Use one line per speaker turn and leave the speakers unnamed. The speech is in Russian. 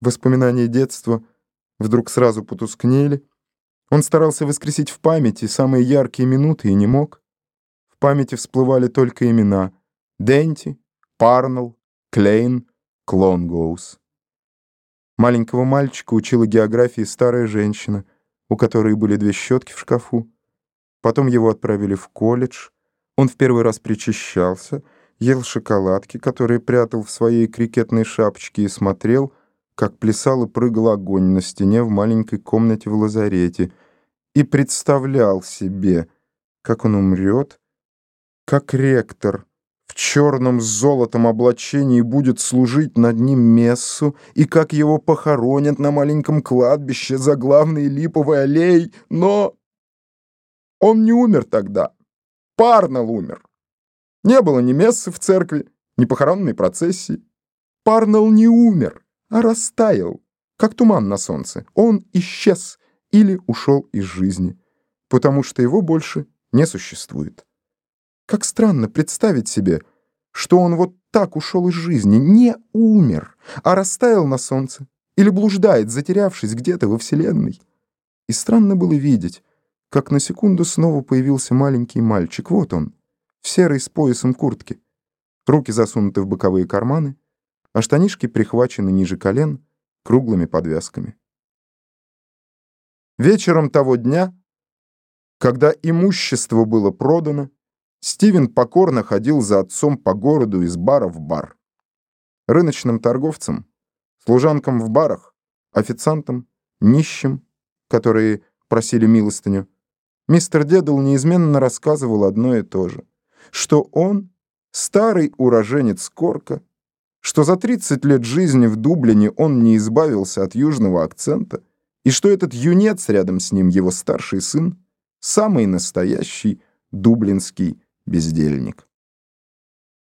Воспоминания детства вдруг сразу потускнели. Он старался воскресить в памяти самые яркие минуты и не мог. В памяти всплывали только имена Денти, Парнелл, Клейн, Клонгоус. Маленького мальчика учила географии старая женщина, у которой были две щетки в шкафу. Потом его отправили в колледж. Он в первый раз причащался, ел шоколадки, которые прятал в своей крикетной шапочке, и смотрел, как плясал и прыгал огонь на стене в маленькой комнате в лазарете, и представлял себе, как он умрет, как ректор — в черном с золотом облачении будет служить над ним мессу, и как его похоронят на маленьком кладбище за главной липовой аллеей, но... Он не умер тогда. Парнелл умер. Не было ни мессы в церкви, ни похоронной процессии. Парнелл не умер, а растаял, как туман на солнце. Он исчез или ушел из жизни, потому что его больше не существует. Как странно представить себе, что он вот так ушел из жизни, не умер, а растаял на солнце или блуждает, затерявшись где-то во Вселенной. И странно было видеть, как на секунду снова появился маленький мальчик. Вот он, в серой с поясом куртки. Руки засунуты в боковые карманы, а штанишки прихвачены ниже колен круглыми подвязками. Вечером того дня, когда имущество было продано, Стивен покорно ходил за отцом по городу из бара в бар. Рыночным торговцам, служанкам в барах, официантам, нищим, которые просили милостыню, мистер Дедл неизменно рассказывал одно и то же, что он старый уроженец Корка, что за 30 лет жизни в Дублине он не избавился от южного акцента, и что этот юнец рядом с ним, его старший сын, самый настоящий дублинский бездельник.